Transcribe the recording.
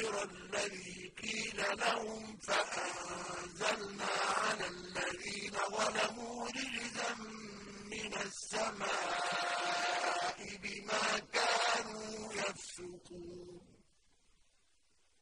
غير الَّذِي قِيلَ لَهُمْ فَأَنزَلْنَا عَلَى الَّذِينَ ظَلَمُوا رِجْزًا مِّنَ السَّمَاءِ بِمَا كَانُوا يَفْسُقُونَ.